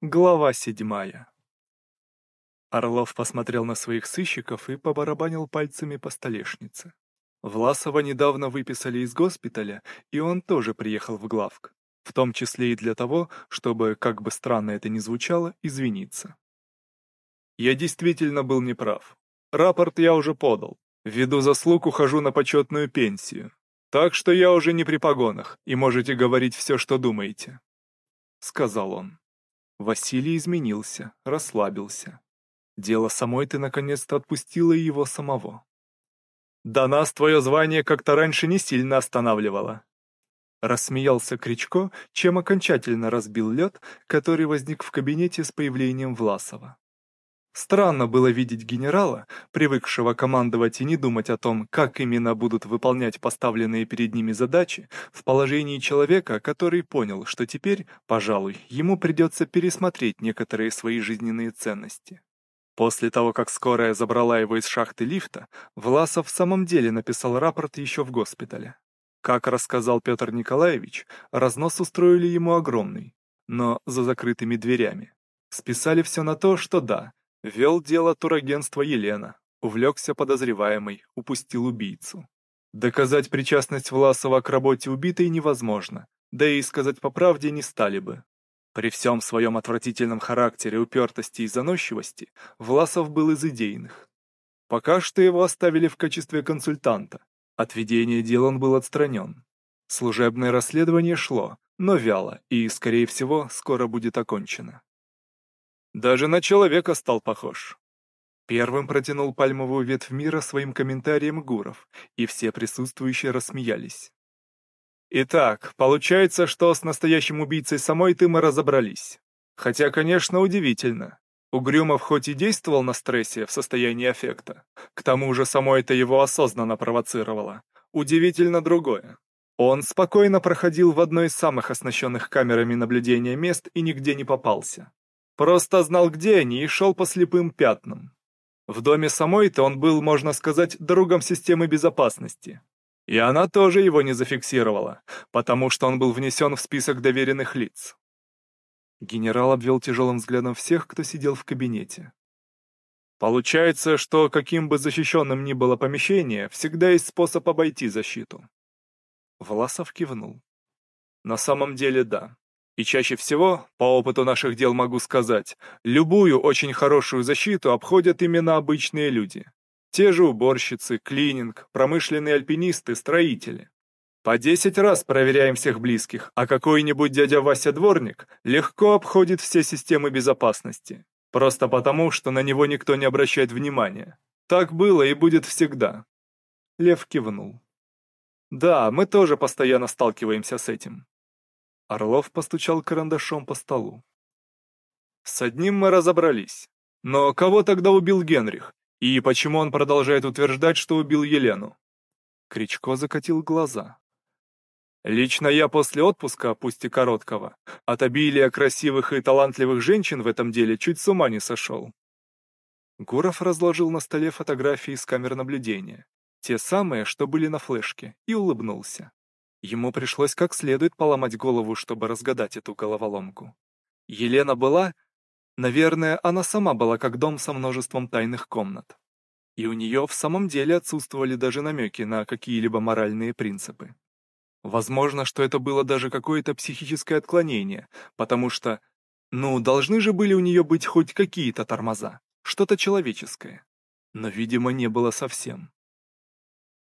Глава седьмая. Орлов посмотрел на своих сыщиков и побарабанил пальцами по столешнице. Власова недавно выписали из госпиталя, и он тоже приехал в главк, в том числе и для того, чтобы, как бы странно это ни звучало, извиниться. Я действительно был неправ. Рапорт я уже подал. Ввиду заслуг ухожу на почетную пенсию. Так что я уже не при погонах, и можете говорить все, что думаете. Сказал он. Василий изменился, расслабился. Дело самой ты наконец-то отпустила его самого. Да нас твое звание как-то раньше не сильно останавливало. Рассмеялся Кричко, чем окончательно разбил лед, который возник в кабинете с появлением Власова. Странно было видеть генерала, привыкшего командовать и не думать о том, как именно будут выполнять поставленные перед ними задачи, в положении человека, который понял, что теперь, пожалуй, ему придется пересмотреть некоторые свои жизненные ценности. После того, как скорая забрала его из шахты лифта, Власов в самом деле написал рапорт еще в госпитале. Как рассказал Петр Николаевич, разнос устроили ему огромный, но за закрытыми дверями. Списали все на то, что да, Вел дело турагентства Елена, увлекся подозреваемый, упустил убийцу. Доказать причастность Власова к работе убитой невозможно, да и сказать по правде не стали бы. При всем своем отвратительном характере упертости и заносчивости Власов был из идейных. Пока что его оставили в качестве консультанта. От ведения дел он был отстранен. Служебное расследование шло, но вяло и, скорее всего, скоро будет окончено. Даже на человека стал похож. Первым протянул пальмовую ветвь мира своим комментарием Гуров, и все присутствующие рассмеялись. Итак, получается, что с настоящим убийцей самой ты мы разобрались. Хотя, конечно, удивительно. Угрюмов хоть и действовал на стрессе в состоянии аффекта, к тому же само это его осознанно провоцировало. Удивительно другое. Он спокойно проходил в одной из самых оснащенных камерами наблюдения мест и нигде не попался. Просто знал, где они, и шел по слепым пятнам. В доме самой-то он был, можно сказать, другом системы безопасности. И она тоже его не зафиксировала, потому что он был внесен в список доверенных лиц. Генерал обвел тяжелым взглядом всех, кто сидел в кабинете. Получается, что каким бы защищенным ни было помещение, всегда есть способ обойти защиту. Власов кивнул. На самом деле, да. И чаще всего, по опыту наших дел могу сказать, любую очень хорошую защиту обходят именно обычные люди. Те же уборщицы, клининг, промышленные альпинисты, строители. По десять раз проверяем всех близких, а какой-нибудь дядя Вася Дворник легко обходит все системы безопасности. Просто потому, что на него никто не обращает внимания. Так было и будет всегда. Лев кивнул. Да, мы тоже постоянно сталкиваемся с этим. Орлов постучал карандашом по столу. С одним мы разобрались. Но кого тогда убил Генрих? И почему он продолжает утверждать, что убил Елену? Кричко закатил глаза. Лично я после отпуска, пусть и короткого, от обилия красивых и талантливых женщин в этом деле чуть с ума не сошел. Гуров разложил на столе фотографии с камер наблюдения, те самые, что были на флешке, и улыбнулся. Ему пришлось как следует поломать голову, чтобы разгадать эту головоломку. Елена была... Наверное, она сама была как дом со множеством тайных комнат. И у нее в самом деле отсутствовали даже намеки на какие-либо моральные принципы. Возможно, что это было даже какое-то психическое отклонение, потому что, ну, должны же были у нее быть хоть какие-то тормоза, что-то человеческое. Но, видимо, не было совсем.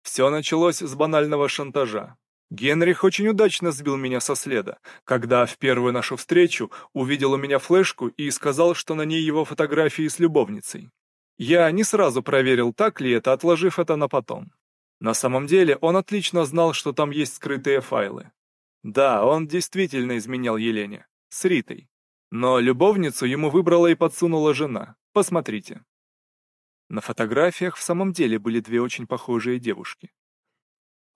Все началось с банального шантажа. Генрих очень удачно сбил меня со следа, когда в первую нашу встречу увидел у меня флешку и сказал, что на ней его фотографии с любовницей. Я не сразу проверил, так ли это, отложив это на потом. На самом деле он отлично знал, что там есть скрытые файлы. Да, он действительно изменял Елене, с Ритой. Но любовницу ему выбрала и подсунула жена. Посмотрите. На фотографиях в самом деле были две очень похожие девушки.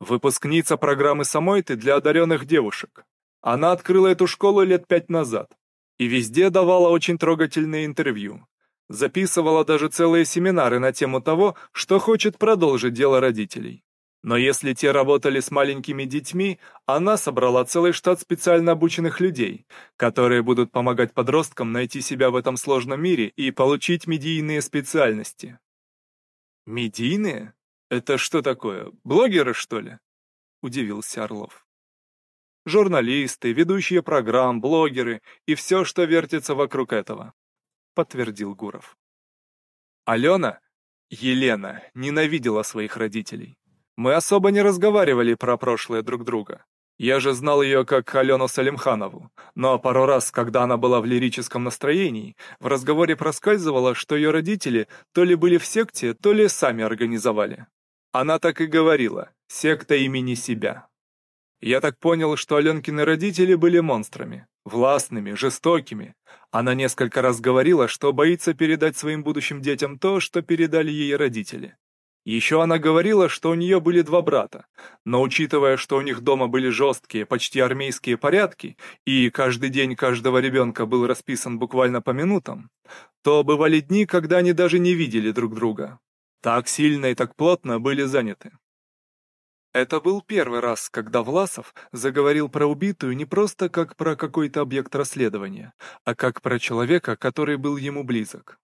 Выпускница программы «Самойты» для одаренных девушек. Она открыла эту школу лет пять назад. И везде давала очень трогательные интервью. Записывала даже целые семинары на тему того, что хочет продолжить дело родителей. Но если те работали с маленькими детьми, она собрала целый штат специально обученных людей, которые будут помогать подросткам найти себя в этом сложном мире и получить медийные специальности. Медийные? Это что такое, блогеры, что ли? Удивился Орлов. Журналисты, ведущие программ, блогеры и все, что вертится вокруг этого, подтвердил Гуров. Алена, Елена, ненавидела своих родителей. Мы особо не разговаривали про прошлое друг друга. Я же знал ее как Алену Салимханову, но пару раз, когда она была в лирическом настроении, в разговоре проскальзывало, что ее родители то ли были в секте, то ли сами организовали. Она так и говорила, секта имени себя. Я так понял, что Аленкины родители были монстрами, властными, жестокими. Она несколько раз говорила, что боится передать своим будущим детям то, что передали ей родители. Еще она говорила, что у нее были два брата, но учитывая, что у них дома были жесткие, почти армейские порядки, и каждый день каждого ребенка был расписан буквально по минутам, то бывали дни, когда они даже не видели друг друга. Так сильно и так плотно были заняты. Это был первый раз, когда Власов заговорил про убитую не просто как про какой-то объект расследования, а как про человека, который был ему близок.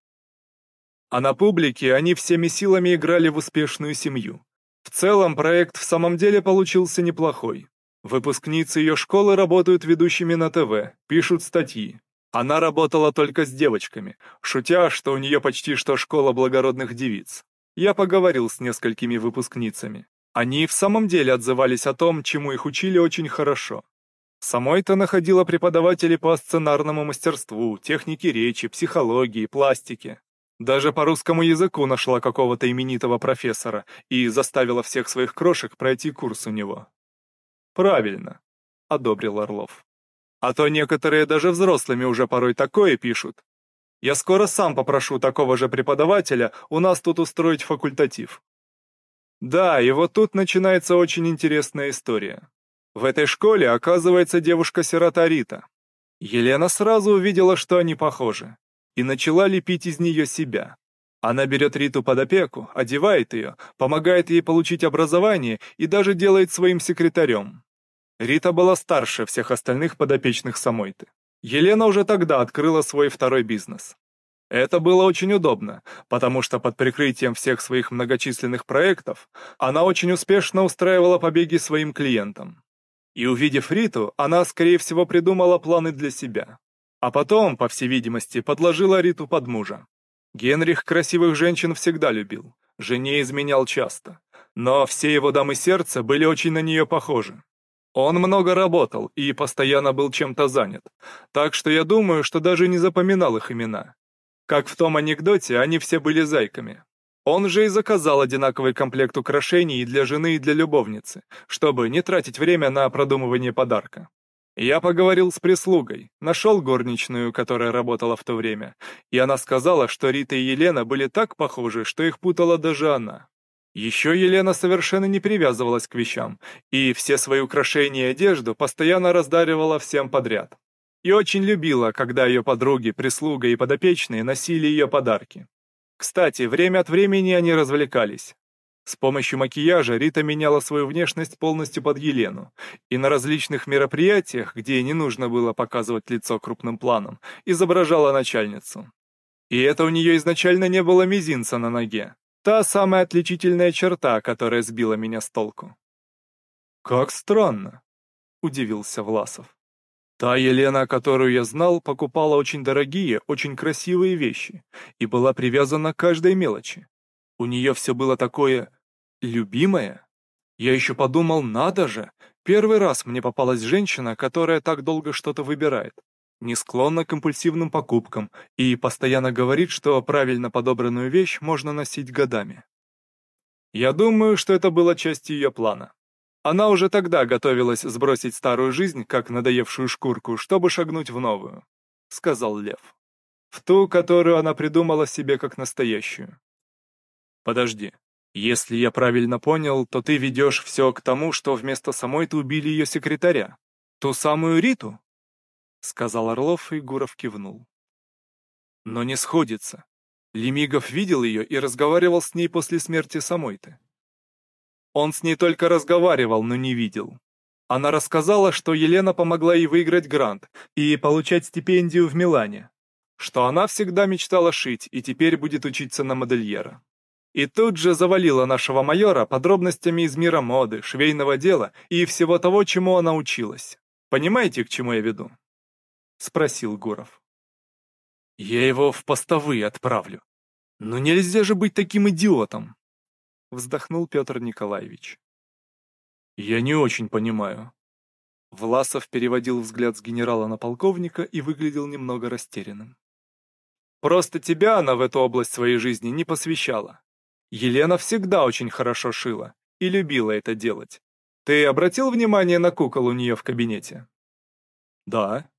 А на публике они всеми силами играли в успешную семью. В целом проект в самом деле получился неплохой. Выпускницы ее школы работают ведущими на ТВ, пишут статьи. Она работала только с девочками, шутя, что у нее почти что школа благородных девиц. Я поговорил с несколькими выпускницами. Они в самом деле отзывались о том, чему их учили очень хорошо. Самой-то находила преподавателей по сценарному мастерству, технике речи, психологии, пластике. Даже по русскому языку нашла какого-то именитого профессора и заставила всех своих крошек пройти курс у него. «Правильно», — одобрил Орлов. «А то некоторые даже взрослыми уже порой такое пишут. Я скоро сам попрошу такого же преподавателя у нас тут устроить факультатив». Да, и вот тут начинается очень интересная история. В этой школе оказывается девушка-сирота Рита. Елена сразу увидела, что они похожи и начала лепить из нее себя. Она берет Риту под опеку, одевает ее, помогает ей получить образование и даже делает своим секретарем. Рита была старше всех остальных подопечных Самойты. Елена уже тогда открыла свой второй бизнес. Это было очень удобно, потому что под прикрытием всех своих многочисленных проектов она очень успешно устраивала побеги своим клиентам. И увидев Риту, она, скорее всего, придумала планы для себя. А потом, по всей видимости, подложила Риту под мужа. Генрих красивых женщин всегда любил, жене изменял часто. Но все его дамы сердца были очень на нее похожи. Он много работал и постоянно был чем-то занят, так что я думаю, что даже не запоминал их имена. Как в том анекдоте, они все были зайками. Он же и заказал одинаковый комплект украшений для жены, и для любовницы, чтобы не тратить время на продумывание подарка. Я поговорил с прислугой, нашел горничную, которая работала в то время, и она сказала, что Рита и Елена были так похожи, что их путала даже она. Еще Елена совершенно не привязывалась к вещам, и все свои украшения и одежду постоянно раздаривала всем подряд. И очень любила, когда ее подруги, прислуга и подопечные носили ее подарки. Кстати, время от времени они развлекались. С помощью макияжа Рита меняла свою внешность полностью под Елену, и на различных мероприятиях, где не нужно было показывать лицо крупным планом, изображала начальницу. И это у нее изначально не было мизинца на ноге. Та самая отличительная черта, которая сбила меня с толку. «Как странно», — удивился Власов. Та Елена, которую я знал, покупала очень дорогие, очень красивые вещи и была привязана к каждой мелочи. У нее все было такое Любимая? Я еще подумал, надо же, первый раз мне попалась женщина, которая так долго что-то выбирает, не склонна к импульсивным покупкам и постоянно говорит, что правильно подобранную вещь можно носить годами. Я думаю, что это было частью ее плана. Она уже тогда готовилась сбросить старую жизнь, как надоевшую шкурку, чтобы шагнуть в новую, — сказал Лев. В ту, которую она придумала себе как настоящую. Подожди, если я правильно понял, то ты ведешь все к тому, что вместо самой ты убили ее секретаря. Ту самую Риту? Сказал Орлов, и Гуров кивнул. Но не сходится. Лемигов видел ее и разговаривал с ней после смерти самой-то. Он с ней только разговаривал, но не видел. Она рассказала, что Елена помогла ей выиграть грант и получать стипендию в Милане, что она всегда мечтала шить и теперь будет учиться на модельера. И тут же завалила нашего майора подробностями из мира моды, швейного дела и всего того, чему она училась. Понимаете, к чему я веду? Спросил Гуров. Я его в постовые отправлю. Но нельзя же быть таким идиотом. Вздохнул Петр Николаевич. Я не очень понимаю. Власов переводил взгляд с генерала на полковника и выглядел немного растерянным. Просто тебя она в эту область своей жизни не посвящала. Елена всегда очень хорошо шила и любила это делать. Ты обратил внимание на кукол у нее в кабинете? Да.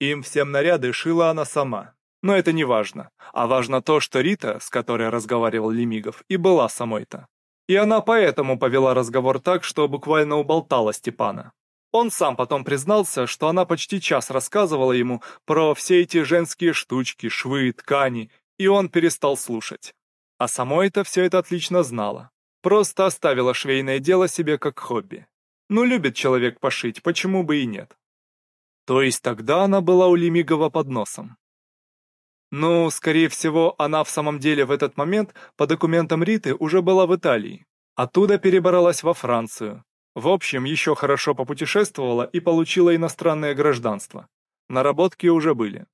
Им всем наряды шила она сама. Но это не важно. А важно то, что Рита, с которой разговаривал Лемигов, и была самой-то. И она поэтому повела разговор так, что буквально уболтала Степана. Он сам потом признался, что она почти час рассказывала ему про все эти женские штучки, швы, ткани, и он перестал слушать. А самой-то все это отлично знала. Просто оставила швейное дело себе как хобби. Ну, любит человек пошить, почему бы и нет. То есть тогда она была у Лемигова под носом. Ну, скорее всего, она в самом деле в этот момент, по документам Риты, уже была в Италии. Оттуда перебралась во Францию. В общем, еще хорошо попутешествовала и получила иностранное гражданство. Наработки уже были.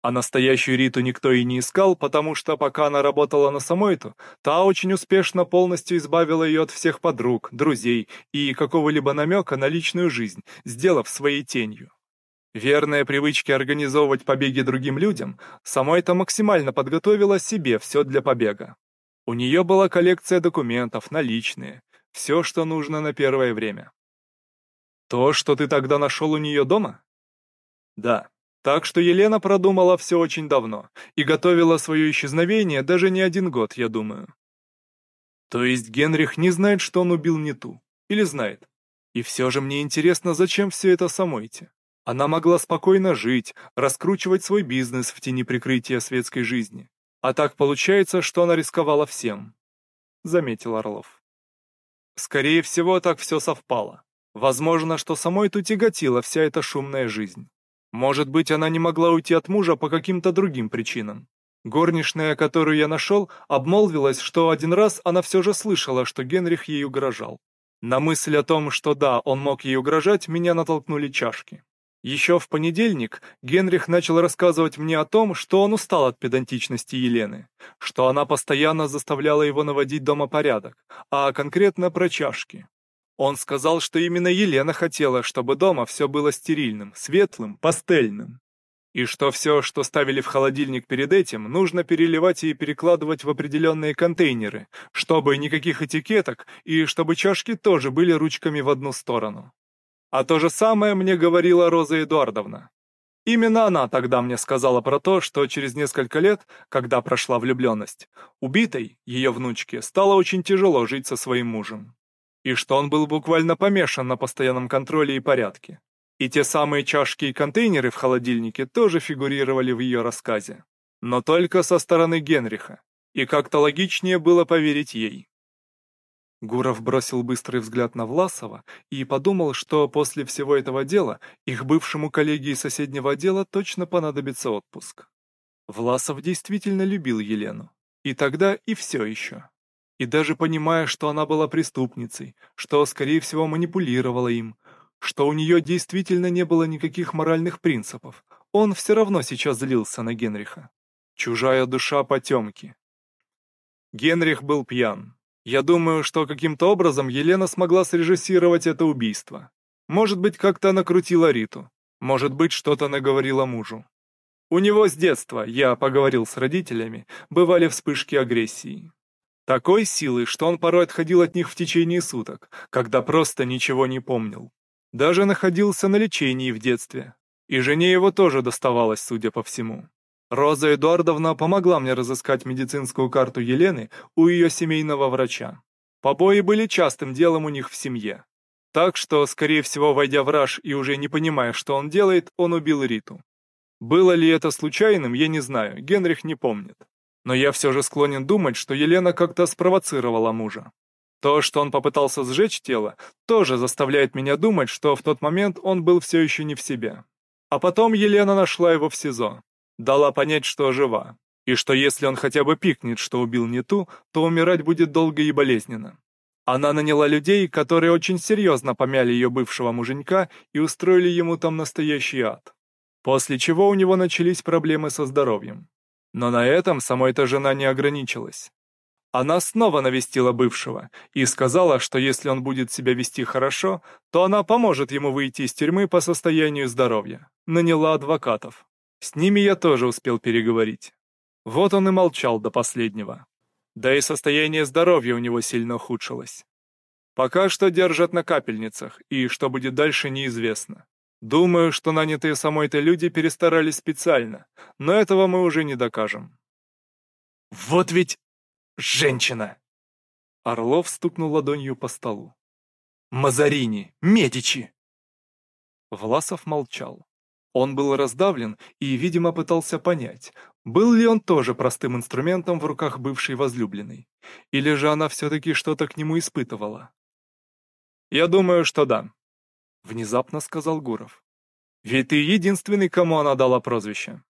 А настоящую Риту никто и не искал, потому что пока она работала на Самойту, та очень успешно полностью избавила ее от всех подруг, друзей и какого-либо намека на личную жизнь, сделав своей тенью. Верная привычке организовывать побеги другим людям, самой-то максимально подготовила себе все для побега. У нее была коллекция документов, наличные, все, что нужно на первое время. То, что ты тогда нашел у нее дома? Да. Так что Елена продумала все очень давно и готовила свое исчезновение даже не один год, я думаю. То есть Генрих не знает, что он убил не ту? Или знает? И все же мне интересно, зачем все это самой-те? Она могла спокойно жить, раскручивать свой бизнес в тени прикрытия светской жизни. А так получается, что она рисковала всем, — заметил Орлов. Скорее всего, так все совпало. Возможно, что самой тут тяготила вся эта шумная жизнь. Может быть, она не могла уйти от мужа по каким-то другим причинам. Горничная, которую я нашел, обмолвилась, что один раз она все же слышала, что Генрих ей угрожал. На мысль о том, что да, он мог ей угрожать, меня натолкнули чашки. Еще в понедельник Генрих начал рассказывать мне о том, что он устал от педантичности Елены, что она постоянно заставляла его наводить дома порядок, а конкретно про чашки. Он сказал, что именно Елена хотела, чтобы дома все было стерильным, светлым, пастельным. И что все, что ставили в холодильник перед этим, нужно переливать и перекладывать в определенные контейнеры, чтобы никаких этикеток и чтобы чашки тоже были ручками в одну сторону. А то же самое мне говорила Роза Эдуардовна. Именно она тогда мне сказала про то, что через несколько лет, когда прошла влюбленность, убитой, ее внучке, стало очень тяжело жить со своим мужем. И что он был буквально помешан на постоянном контроле и порядке. И те самые чашки и контейнеры в холодильнике тоже фигурировали в ее рассказе. Но только со стороны Генриха. И как-то логичнее было поверить ей. Гуров бросил быстрый взгляд на Власова и подумал, что после всего этого дела их бывшему коллеге из соседнего отдела точно понадобится отпуск. Власов действительно любил Елену. И тогда, и все еще. И даже понимая, что она была преступницей, что, скорее всего, манипулировала им, что у нее действительно не было никаких моральных принципов, он все равно сейчас злился на Генриха. Чужая душа потемки. Генрих был пьян, я думаю, что каким-то образом Елена смогла срежиссировать это убийство. Может быть, как-то накрутила Риту. Может быть, что-то наговорила мужу. У него с детства, я поговорил с родителями, бывали вспышки агрессии. Такой силы, что он порой отходил от них в течение суток, когда просто ничего не помнил. Даже находился на лечении в детстве. И жене его тоже доставалось, судя по всему. Роза Эдуардовна помогла мне разыскать медицинскую карту Елены у ее семейного врача. Побои были частым делом у них в семье. Так что, скорее всего, войдя в раж и уже не понимая, что он делает, он убил Риту. Было ли это случайным, я не знаю, Генрих не помнит. Но я все же склонен думать, что Елена как-то спровоцировала мужа. То, что он попытался сжечь тело, тоже заставляет меня думать, что в тот момент он был все еще не в себе. А потом Елена нашла его в СИЗО. Дала понять, что жива. И что если он хотя бы пикнет, что убил не ту, то умирать будет долго и болезненно. Она наняла людей, которые очень серьезно помяли ее бывшего муженька и устроили ему там настоящий ад. После чего у него начались проблемы со здоровьем. Но на этом самой эта жена не ограничилась. Она снова навестила бывшего и сказала, что если он будет себя вести хорошо, то она поможет ему выйти из тюрьмы по состоянию здоровья. Наняла адвокатов. С ними я тоже успел переговорить. Вот он и молчал до последнего. Да и состояние здоровья у него сильно ухудшилось. Пока что держат на капельницах, и что будет дальше, неизвестно. Думаю, что нанятые самой-то люди перестарались специально, но этого мы уже не докажем. Вот ведь женщина!» Орлов стукнул ладонью по столу. «Мазарини! Медичи!» Власов молчал. Он был раздавлен и, видимо, пытался понять, был ли он тоже простым инструментом в руках бывшей возлюбленной, или же она все-таки что-то к нему испытывала. «Я думаю, что да», — внезапно сказал Гуров. «Ведь ты единственный, кому она дала прозвище.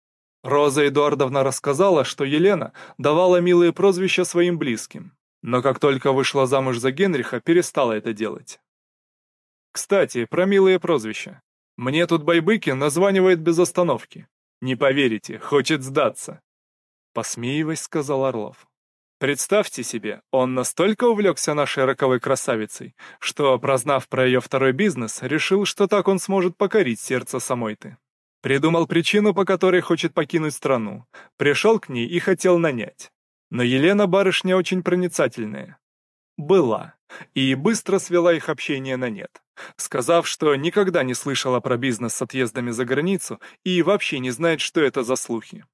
Роза Эдуардовна рассказала, что Елена давала милые прозвища своим близким, но как только вышла замуж за Генриха, перестала это делать. Кстати, про милые прозвища. Мне тут Байбыкин названивает без остановки. Не поверите, хочет сдаться. Посмеиваясь, сказал Орлов. Представьте себе, он настолько увлекся нашей роковой красавицей, что, прознав про ее второй бизнес, решил, что так он сможет покорить сердце самой ты. Придумал причину, по которой хочет покинуть страну. Пришел к ней и хотел нанять. Но Елена барышня очень проницательная. Была. И быстро свела их общение на нет. Сказав, что никогда не слышала про бизнес с отъездами за границу и вообще не знает, что это за слухи.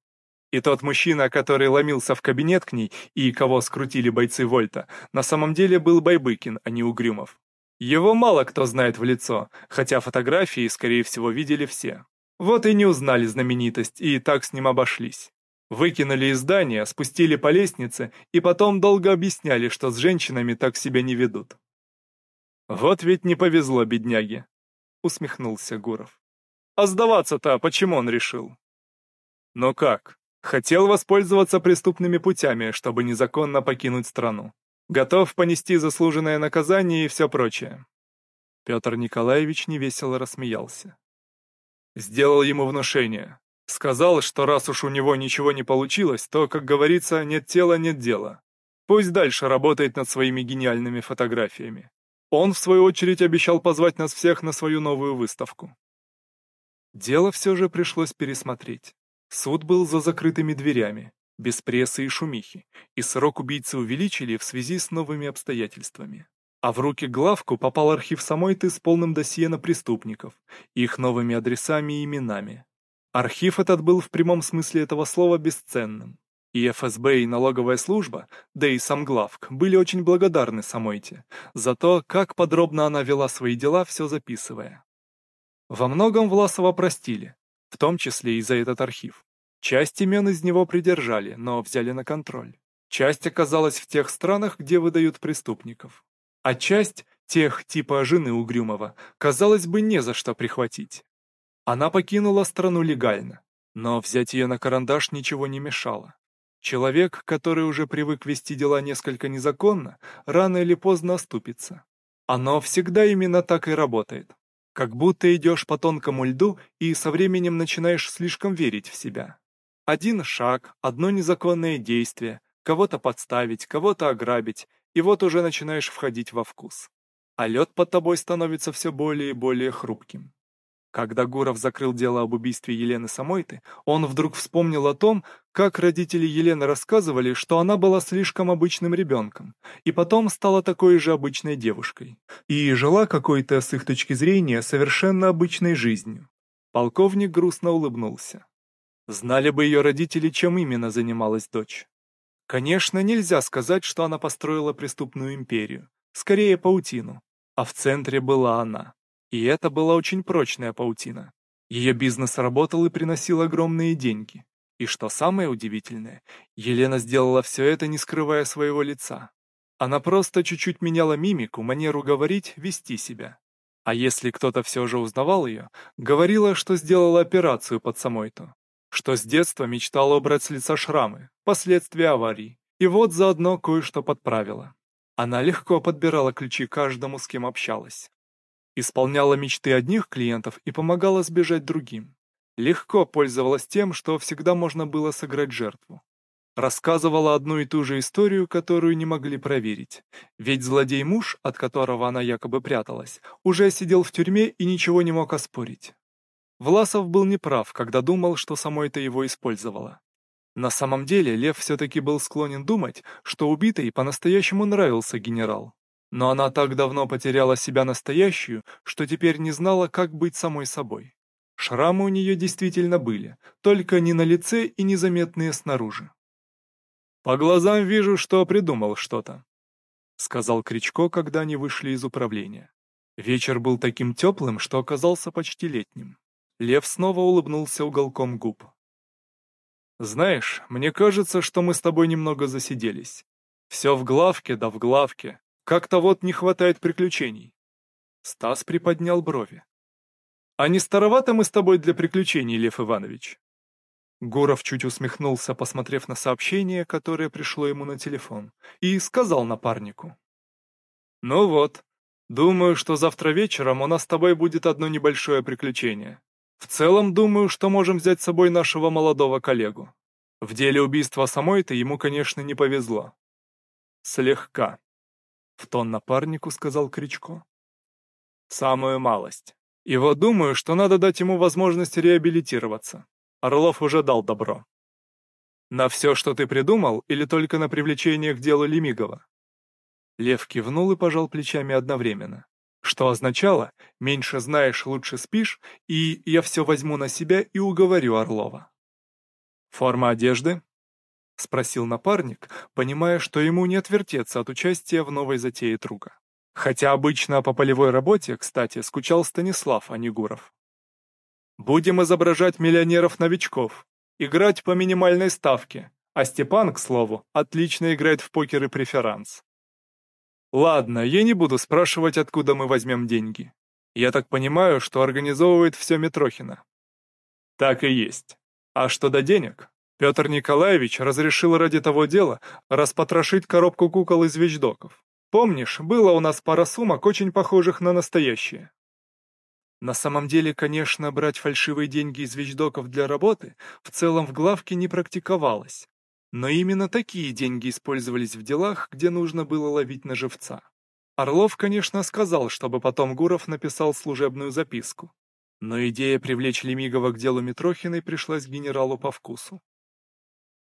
И тот мужчина, который ломился в кабинет к ней и кого скрутили бойцы Вольта, на самом деле был Байбыкин, а не Угрюмов. Его мало кто знает в лицо, хотя фотографии, скорее всего, видели все. Вот и не узнали знаменитость, и так с ним обошлись. Выкинули из здания, спустили по лестнице и потом долго объясняли, что с женщинами так себя не ведут. «Вот ведь не повезло бедняге», — усмехнулся Гуров. «А сдаваться-то почему он решил?» «Ну как, хотел воспользоваться преступными путями, чтобы незаконно покинуть страну. Готов понести заслуженное наказание и все прочее». Петр Николаевич невесело рассмеялся. Сделал ему внушение. Сказал, что раз уж у него ничего не получилось, то, как говорится, нет тела, нет дела. Пусть дальше работает над своими гениальными фотографиями. Он, в свою очередь, обещал позвать нас всех на свою новую выставку. Дело все же пришлось пересмотреть. Суд был за закрытыми дверями, без прессы и шумихи, и срок убийцы увеличили в связи с новыми обстоятельствами. А в руки главку попал архив самой ты с полным досье на преступников, их новыми адресами и именами. Архив этот был в прямом смысле этого слова бесценным. И ФСБ, и налоговая служба, да и сам главк, были очень благодарны Самойте за то, как подробно она вела свои дела, все записывая. Во многом Власова простили, в том числе и за этот архив. Часть имен из него придержали, но взяли на контроль. Часть оказалась в тех странах, где выдают преступников а часть, тех типа жены Угрюмова, казалось бы, не за что прихватить. Она покинула страну легально, но взять ее на карандаш ничего не мешало. Человек, который уже привык вести дела несколько незаконно, рано или поздно оступится. Оно всегда именно так и работает. Как будто идешь по тонкому льду и со временем начинаешь слишком верить в себя. Один шаг, одно незаконное действие, кого-то подставить, кого-то ограбить, и вот уже начинаешь входить во вкус. А лед под тобой становится все более и более хрупким. Когда Гуров закрыл дело об убийстве Елены Самойты, он вдруг вспомнил о том, как родители Елены рассказывали, что она была слишком обычным ребенком, и потом стала такой же обычной девушкой, и жила какой-то, с их точки зрения, совершенно обычной жизнью. Полковник грустно улыбнулся. Знали бы ее родители, чем именно занималась дочь. Конечно, нельзя сказать, что она построила преступную империю. Скорее, паутину. А в центре была она. И это была очень прочная паутина. Ее бизнес работал и приносил огромные деньги. И что самое удивительное, Елена сделала все это, не скрывая своего лица. Она просто чуть-чуть меняла мимику, манеру говорить, вести себя. А если кто-то все же узнавал ее, говорила, что сделала операцию под самой-то, что с детства мечтала убрать с лица шрамы, последствия аварии, и вот заодно кое-что подправила. Она легко подбирала ключи каждому, с кем общалась. Исполняла мечты одних клиентов и помогала сбежать другим. Легко пользовалась тем, что всегда можно было сыграть жертву. Рассказывала одну и ту же историю, которую не могли проверить. Ведь злодей-муж, от которого она якобы пряталась, уже сидел в тюрьме и ничего не мог оспорить. Власов был неправ, когда думал, что само это его использовало. На самом деле Лев все-таки был склонен думать, что убитой по-настоящему нравился генерал. Но она так давно потеряла себя настоящую, что теперь не знала, как быть самой собой. Шрамы у нее действительно были, только не на лице и незаметные снаружи. «По глазам вижу, что придумал что-то», — сказал Кричко, когда они вышли из управления. Вечер был таким теплым, что оказался почти летним. Лев снова улыбнулся уголком губ. «Знаешь, мне кажется, что мы с тобой немного засиделись. Все в главке, да в главке. Как-то вот не хватает приключений». Стас приподнял брови. «А не старовато мы с тобой для приключений, Лев Иванович?» Гуров чуть усмехнулся, посмотрев на сообщение, которое пришло ему на телефон, и сказал напарнику. «Ну вот, думаю, что завтра вечером у нас с тобой будет одно небольшое приключение. В целом, думаю, что можем взять с собой нашего молодого коллегу. В деле убийства самой-то ему, конечно, не повезло. Слегка. В тон напарнику сказал Кричко. Самую малость. И вот думаю, что надо дать ему возможность реабилитироваться. Орлов уже дал добро. На все, что ты придумал, или только на привлечение к делу Лемигова? Лев кивнул и пожал плечами одновременно. Что означало «меньше знаешь, лучше спишь» и «я все возьму на себя и уговорю Орлова». «Форма одежды?» — спросил напарник, понимая, что ему не отвертеться от участия в новой затее друга. Хотя обычно по полевой работе, кстати, скучал Станислав, а не Гуров. Будем изображать миллионеров-новичков, играть по минимальной ставке, а Степан, к слову, отлично играет в покер и преферанс. Ладно, я не буду спрашивать, откуда мы возьмем деньги. Я так понимаю, что организовывает все Митрохина. Так и есть. А что до денег? Петр Николаевич разрешил ради того дела распотрошить коробку кукол из вещдоков. Помнишь, было у нас пара сумок, очень похожих на настоящие. На самом деле, конечно, брать фальшивые деньги из вещдоков для работы в целом в главке не практиковалось. Но именно такие деньги использовались в делах, где нужно было ловить на живца. Орлов, конечно, сказал, чтобы потом Гуров написал служебную записку. Но идея привлечь Лемигова к делу Митрохиной пришлась генералу по вкусу.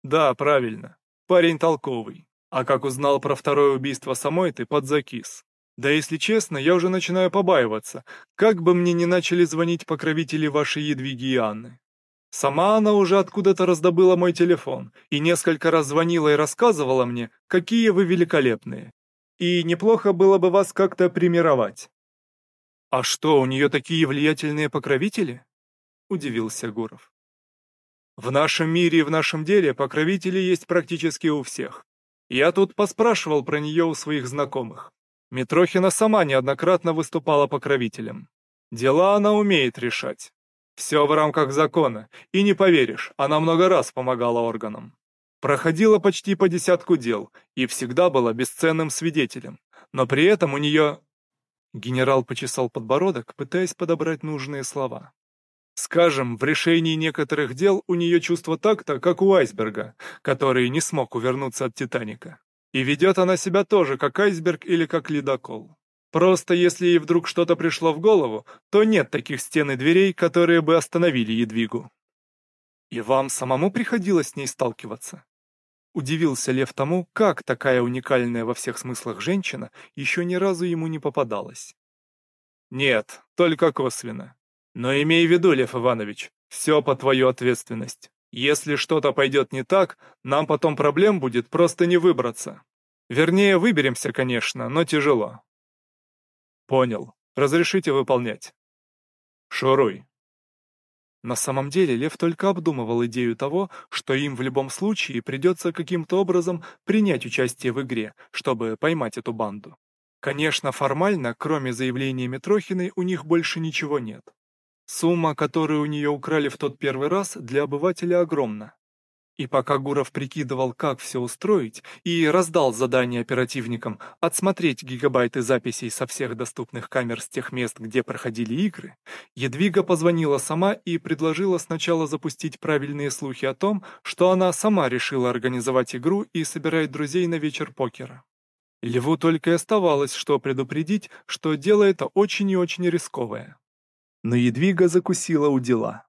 Да, правильно. Парень толковый. А как узнал про второе убийство самой ты, подзакис. Да если честно, я уже начинаю побаиваться, как бы мне не начали звонить покровители вашей Едвиги и Анны. Сама она уже откуда-то раздобыла мой телефон и несколько раз звонила и рассказывала мне, какие вы великолепные. И неплохо было бы вас как-то примировать. А что, у нее такие влиятельные покровители? Удивился Гуров. В нашем мире и в нашем деле покровители есть практически у всех. Я тут поспрашивал про нее у своих знакомых. Митрохина сама неоднократно выступала покровителем. Дела она умеет решать. Все в рамках закона, и не поверишь, она много раз помогала органам. Проходила почти по десятку дел и всегда была бесценным свидетелем, но при этом у нее... Генерал почесал подбородок, пытаясь подобрать нужные слова. Скажем, в решении некоторых дел у нее чувство такта, как у айсберга, который не смог увернуться от Титаника. И ведет она себя тоже как айсберг или как ледокол. Просто если ей вдруг что-то пришло в голову, то нет таких стен и дверей, которые бы остановили Едвигу. И вам самому приходилось с ней сталкиваться? Удивился Лев тому, как такая уникальная во всех смыслах женщина еще ни разу ему не попадалась. Нет, только косвенно. Но имей в виду, Лев Иванович, все по твою ответственность. Если что-то пойдет не так, нам потом проблем будет просто не выбраться. Вернее, выберемся, конечно, но тяжело. Понял. Разрешите выполнять. Шуруй. На самом деле Лев только обдумывал идею того, что им в любом случае придется каким-то образом принять участие в игре, чтобы поймать эту банду. Конечно, формально, кроме заявления Митрохиной, у них больше ничего нет. Сумма, которую у нее украли в тот первый раз, для обывателя огромна. И пока Гуров прикидывал, как все устроить, и раздал задание оперативникам отсмотреть гигабайты записей со всех доступных камер с тех мест, где проходили игры, Едвига позвонила сама и предложила сначала запустить правильные слухи о том, что она сама решила организовать игру и собирает друзей на вечер покера. Льву только и оставалось, что предупредить, что дело это очень и очень рисковое. Но Едвига закусила у дела.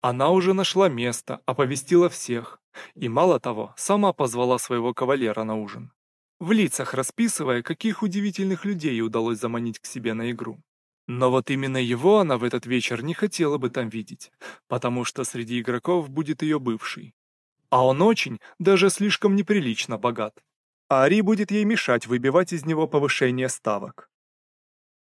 Она уже нашла место, оповестила всех, и мало того, сама позвала своего кавалера на ужин. В лицах расписывая, каких удивительных людей удалось заманить к себе на игру. Но вот именно его она в этот вечер не хотела бы там видеть, потому что среди игроков будет ее бывший. А он очень, даже слишком неприлично богат. Ари будет ей мешать выбивать из него повышение ставок.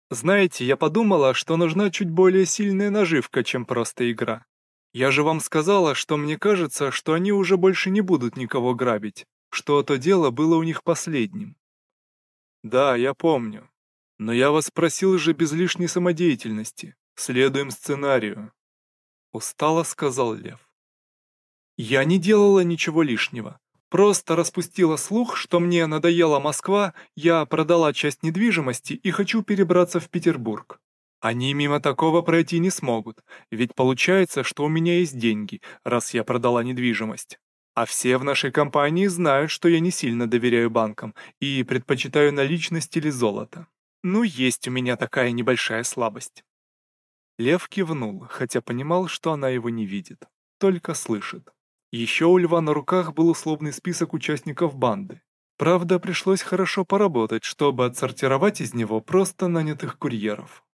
Знаете, я подумала, что нужна чуть более сильная наживка, чем просто игра. Я же вам сказала, что мне кажется, что они уже больше не будут никого грабить, что то дело было у них последним. Да, я помню. Но я вас просил же без лишней самодеятельности. Следуем сценарию. Устало сказал Лев. Я не делала ничего лишнего. Просто распустила слух, что мне надоела Москва, я продала часть недвижимости и хочу перебраться в Петербург. Они мимо такого пройти не смогут, ведь получается, что у меня есть деньги, раз я продала недвижимость. А все в нашей компании знают, что я не сильно доверяю банкам и предпочитаю наличность или золото. Ну, есть у меня такая небольшая слабость. Лев кивнул, хотя понимал, что она его не видит, только слышит. Еще у Льва на руках был условный список участников банды. Правда, пришлось хорошо поработать, чтобы отсортировать из него просто нанятых курьеров.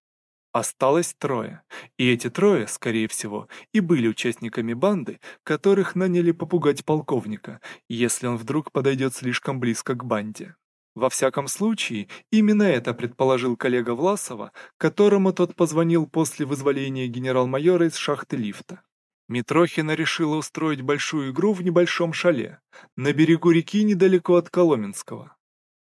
Осталось трое, и эти трое, скорее всего, и были участниками банды, которых наняли попугать полковника, если он вдруг подойдет слишком близко к банде. Во всяком случае, именно это предположил коллега Власова, которому тот позвонил после вызволения генерал-майора из шахты лифта. Митрохина решила устроить большую игру в небольшом шале, на берегу реки недалеко от Коломенского.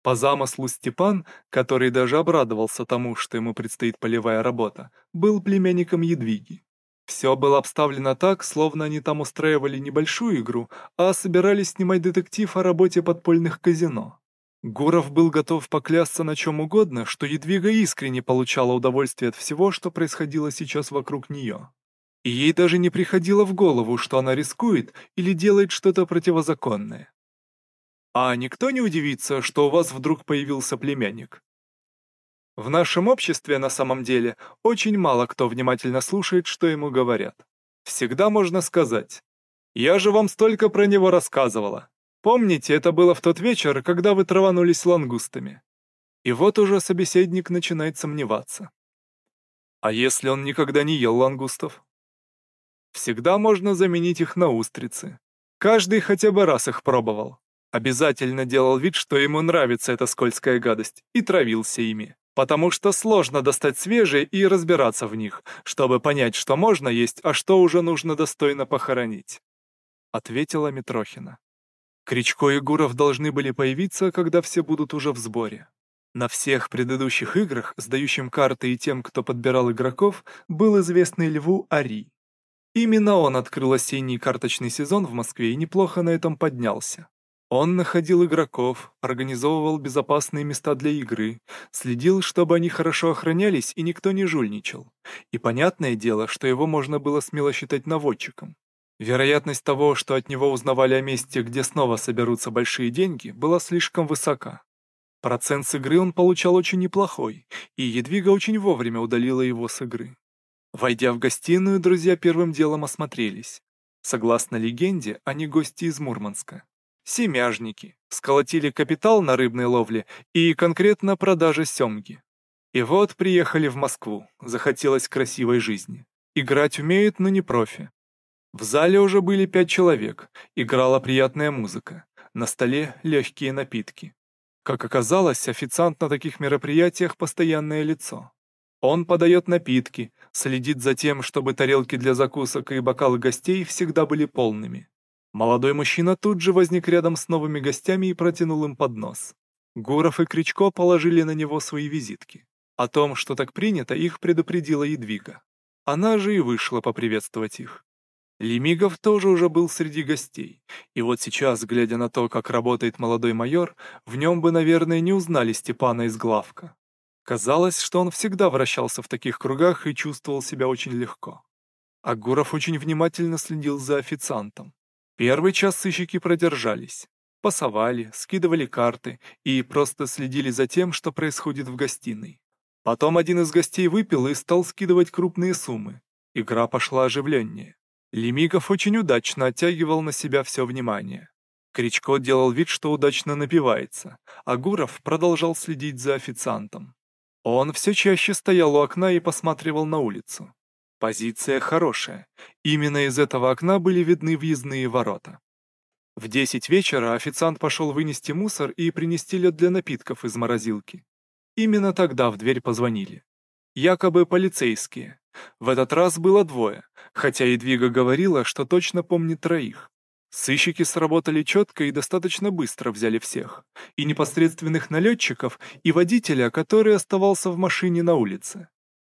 По замыслу Степан, который даже обрадовался тому, что ему предстоит полевая работа, был племянником Едвиги. Все было обставлено так, словно они там устраивали небольшую игру, а собирались снимать детектив о работе подпольных казино. Гуров был готов поклясться на чем угодно, что Едвига искренне получала удовольствие от всего, что происходило сейчас вокруг нее. И ей даже не приходило в голову, что она рискует или делает что-то противозаконное. А никто не удивится, что у вас вдруг появился племянник. В нашем обществе, на самом деле, очень мало кто внимательно слушает, что ему говорят. Всегда можно сказать. «Я же вам столько про него рассказывала. Помните, это было в тот вечер, когда вы траванулись лангустами?» И вот уже собеседник начинает сомневаться. А если он никогда не ел лангустов? Всегда можно заменить их на устрицы. Каждый хотя бы раз их пробовал. Обязательно делал вид, что ему нравится эта скользкая гадость, и травился ими. Потому что сложно достать свежие и разбираться в них, чтобы понять, что можно есть, а что уже нужно достойно похоронить. Ответила Митрохина. Кричко и Гуров должны были появиться, когда все будут уже в сборе. На всех предыдущих играх, сдающим карты и тем, кто подбирал игроков, был известный Льву Ари. Именно он открыл осенний карточный сезон в Москве и неплохо на этом поднялся. Он находил игроков, организовывал безопасные места для игры, следил, чтобы они хорошо охранялись и никто не жульничал. И понятное дело, что его можно было смело считать наводчиком. Вероятность того, что от него узнавали о месте, где снова соберутся большие деньги, была слишком высока. Процент с игры он получал очень неплохой, и Едвига очень вовремя удалила его с игры. Войдя в гостиную, друзья первым делом осмотрелись. Согласно легенде, они гости из Мурманска семяжники, сколотили капитал на рыбной ловле и конкретно продаже семги. И вот приехали в Москву, захотелось красивой жизни. Играть умеют, но не профи. В зале уже были пять человек, играла приятная музыка, на столе легкие напитки. Как оказалось, официант на таких мероприятиях – постоянное лицо. Он подает напитки, следит за тем, чтобы тарелки для закусок и бокалы гостей всегда были полными. Молодой мужчина тут же возник рядом с новыми гостями и протянул им поднос. Гуров и Кричко положили на него свои визитки. О том, что так принято, их предупредила Едвига. Она же и вышла поприветствовать их. Лемигов тоже уже был среди гостей, и вот сейчас, глядя на то, как работает молодой майор, в нем бы, наверное, не узнали Степана из главка. Казалось, что он всегда вращался в таких кругах и чувствовал себя очень легко. Агуров очень внимательно следил за официантом. Первый час сыщики продержались. Пасовали, скидывали карты и просто следили за тем, что происходит в гостиной. Потом один из гостей выпил и стал скидывать крупные суммы. Игра пошла оживленнее. Лемигов очень удачно оттягивал на себя все внимание. Кричко делал вид, что удачно напивается, а Гуров продолжал следить за официантом. Он все чаще стоял у окна и посматривал на улицу. Позиция хорошая. Именно из этого окна были видны въездные ворота. В десять вечера официант пошел вынести мусор и принести лед для напитков из морозилки. Именно тогда в дверь позвонили. Якобы полицейские. В этот раз было двое, хотя Едвига говорила, что точно помнит троих. Сыщики сработали четко и достаточно быстро взяли всех. И непосредственных налетчиков, и водителя, который оставался в машине на улице.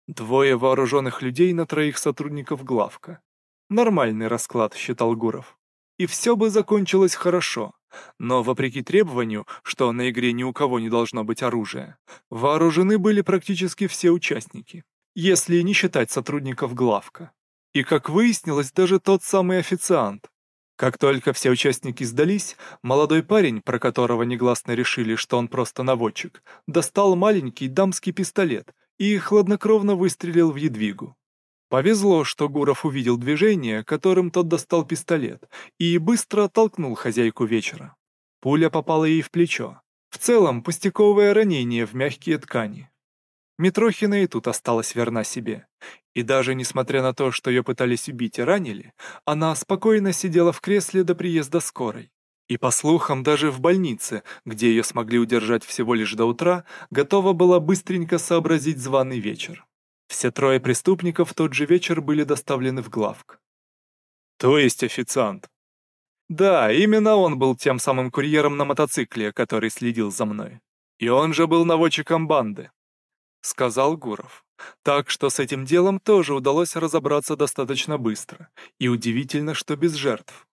Двое вооруженных людей на троих сотрудников главка. Нормальный расклад, считал Гуров. И все бы закончилось хорошо, но, вопреки требованию, что на игре ни у кого не должно быть оружия, вооружены были практически все участники, если не считать сотрудников главка. И, как выяснилось, даже тот самый официант. Как только все участники сдались, молодой парень, про которого негласно решили, что он просто наводчик, достал маленький дамский пистолет и хладнокровно выстрелил в Едвигу. Повезло, что Гуров увидел движение, которым тот достал пистолет, и быстро оттолкнул хозяйку вечера. Пуля попала ей в плечо. В целом, пустяковое ранение в мягкие ткани. Митрохина и тут осталась верна себе. И даже несмотря на то, что ее пытались убить и ранили, она спокойно сидела в кресле до приезда скорой. И по слухам, даже в больнице, где ее смогли удержать всего лишь до утра, готова была быстренько сообразить званый вечер. Все трое преступников в тот же вечер были доставлены в главк. То есть официант? Да, именно он был тем самым курьером на мотоцикле, который следил за мной. И он же был наводчиком банды. Сказал Гуров. Так что с этим делом тоже удалось разобраться достаточно быстро. И удивительно, что без жертв.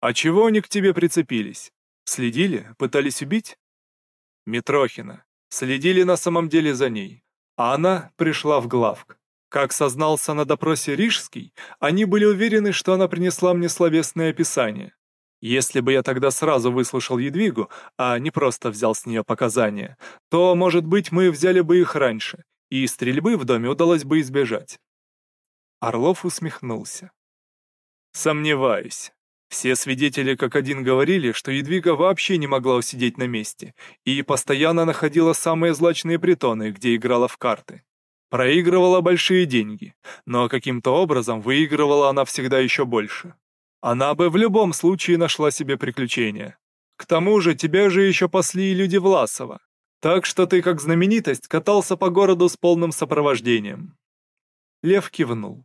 А чего они к тебе прицепились? Следили? Пытались убить? Митрохина. Следили на самом деле за ней. А она пришла в главк. Как сознался на допросе Рижский, они были уверены, что она принесла мне словесное описание. Если бы я тогда сразу выслушал Едвигу, а не просто взял с нее показания, то, может быть, мы взяли бы их раньше, и стрельбы в доме удалось бы избежать. Орлов усмехнулся. Сомневаюсь. Все свидетели как один говорили, что Едвига вообще не могла усидеть на месте и постоянно находила самые злачные притоны, где играла в карты. Проигрывала большие деньги, но каким-то образом выигрывала она всегда еще больше. Она бы в любом случае нашла себе приключения. К тому же тебя же еще пасли и люди Власова, так что ты как знаменитость катался по городу с полным сопровождением. Лев кивнул.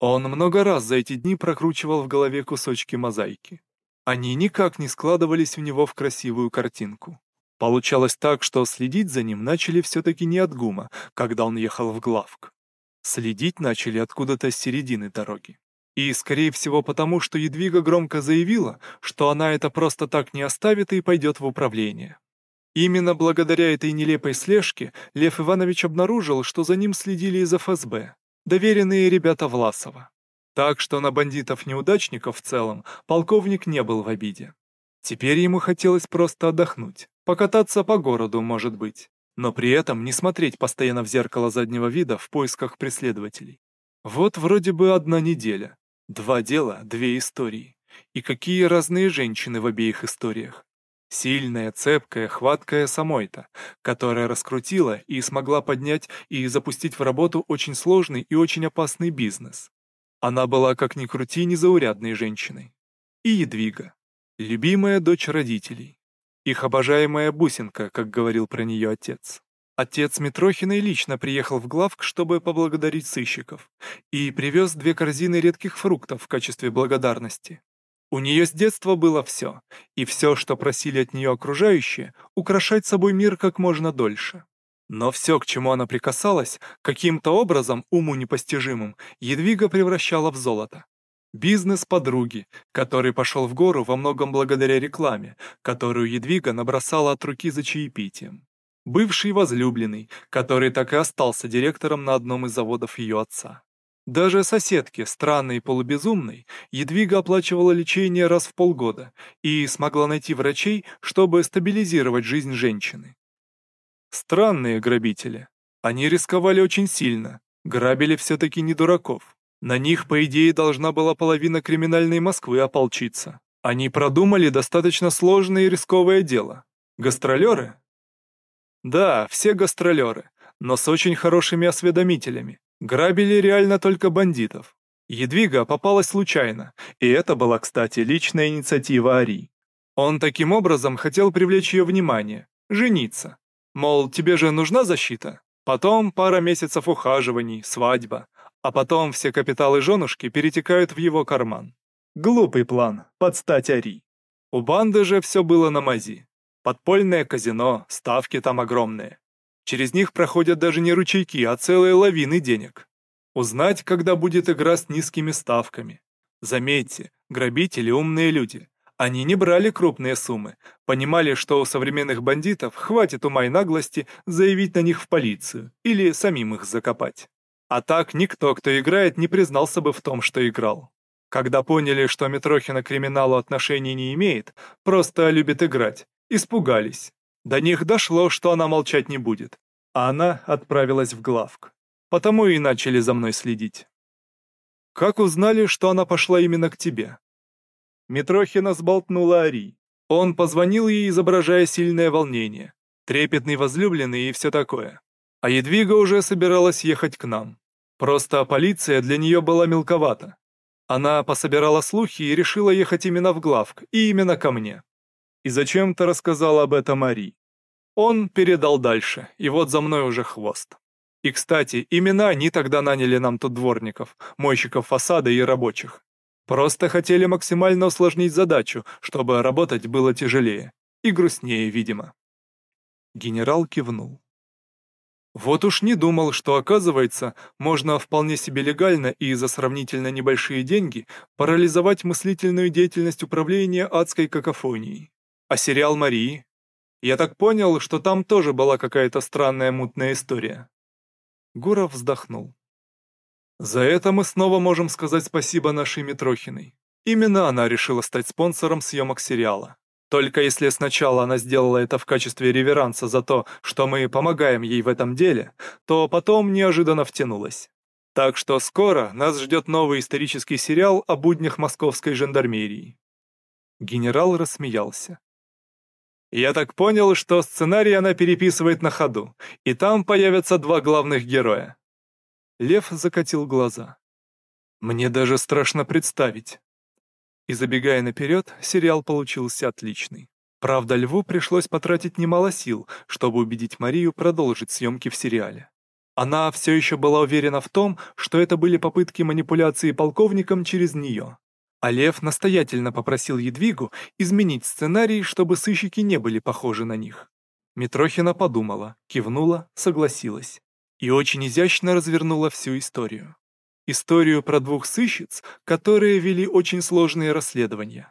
Он много раз за эти дни прокручивал в голове кусочки мозаики. Они никак не складывались у него в красивую картинку. Получалось так, что следить за ним начали все-таки не от гума, когда он ехал в главк. Следить начали откуда-то с середины дороги. И, скорее всего, потому, что Едвига громко заявила, что она это просто так не оставит и пойдет в управление. Именно благодаря этой нелепой слежке Лев Иванович обнаружил, что за ним следили из ФСБ доверенные ребята Власова. Так что на бандитов-неудачников в целом полковник не был в обиде. Теперь ему хотелось просто отдохнуть, покататься по городу, может быть, но при этом не смотреть постоянно в зеркало заднего вида в поисках преследователей. Вот вроде бы одна неделя, два дела, две истории. И какие разные женщины в обеих историях. Сильная, цепкая, хваткая Самойта, которая раскрутила и смогла поднять и запустить в работу очень сложный и очень опасный бизнес. Она была как ни крути незаурядной женщиной. И Едвига, любимая дочь родителей, их обожаемая бусинка, как говорил про нее отец. Отец Митрохиной лично приехал в главк, чтобы поблагодарить сыщиков, и привез две корзины редких фруктов в качестве благодарности. У нее с детства было все, и все, что просили от нее окружающие, украшать собой мир как можно дольше. Но все, к чему она прикасалась, каким-то образом, уму непостижимым, Едвига превращала в золото. Бизнес подруги, который пошел в гору во многом благодаря рекламе, которую Едвига набросала от руки за чаепитием. Бывший возлюбленный, который так и остался директором на одном из заводов ее отца. Даже соседке, странной и полубезумной, Едвига оплачивала лечение раз в полгода и смогла найти врачей, чтобы стабилизировать жизнь женщины. Странные грабители. Они рисковали очень сильно, грабили все-таки не дураков. На них, по идее, должна была половина криминальной Москвы ополчиться. Они продумали достаточно сложное и рисковое дело. Гастролеры? Да, все гастролеры, но с очень хорошими осведомителями. Грабили реально только бандитов. Едвига попалась случайно, и это была, кстати, личная инициатива Ари. Он таким образом хотел привлечь ее внимание, жениться. Мол, тебе же нужна защита? Потом пара месяцев ухаживаний, свадьба, а потом все капиталы женушки перетекают в его карман. Глупый план, под стать Ари. У банды же все было на мази. Подпольное казино, ставки там огромные. Через них проходят даже не ручейки, а целые лавины денег. Узнать, когда будет игра с низкими ставками. Заметьте, грабители умные люди. Они не брали крупные суммы, понимали, что у современных бандитов хватит ума и наглости заявить на них в полицию или самим их закопать. А так никто, кто играет, не признался бы в том, что играл. Когда поняли, что Митрохина к криминалу отношений не имеет, просто любит играть, испугались. До них дошло, что она молчать не будет, а она отправилась в главк. Потому и начали за мной следить. Как узнали, что она пошла именно к тебе? Митрохина сболтнула Ари. Он позвонил ей, изображая сильное волнение, трепетный возлюбленный и все такое. А Едвига уже собиралась ехать к нам. Просто полиция для нее была мелковата. Она пособирала слухи и решила ехать именно в главк, и именно ко мне. И зачем-то рассказала об этом Мари. Он передал дальше, и вот за мной уже хвост. И, кстати, именно они тогда наняли нам тут дворников, мойщиков фасада и рабочих. Просто хотели максимально усложнить задачу, чтобы работать было тяжелее. И грустнее, видимо. Генерал кивнул. Вот уж не думал, что, оказывается, можно вполне себе легально и за сравнительно небольшие деньги парализовать мыслительную деятельность управления адской какофонией. А сериал Марии? Я так понял, что там тоже была какая-то странная мутная история. Гуров вздохнул. За это мы снова можем сказать спасибо нашей Митрохиной. Именно она решила стать спонсором съемок сериала. Только если сначала она сделала это в качестве реверанса за то, что мы помогаем ей в этом деле, то потом неожиданно втянулась. Так что скоро нас ждет новый исторический сериал о буднях московской жандармерии. Генерал рассмеялся. Я так понял, что сценарий она переписывает на ходу, и там появятся два главных героя. Лев закатил глаза. Мне даже страшно представить. И забегая наперед, сериал получился отличный. Правда, Льву пришлось потратить немало сил, чтобы убедить Марию продолжить съемки в сериале. Она все еще была уверена в том, что это были попытки манипуляции полковником через нее. А Лев настоятельно попросил Едвигу изменить сценарий, чтобы сыщики не были похожи на них. Митрохина подумала, кивнула, согласилась. И очень изящно развернула всю историю. Историю про двух сыщиц, которые вели очень сложные расследования.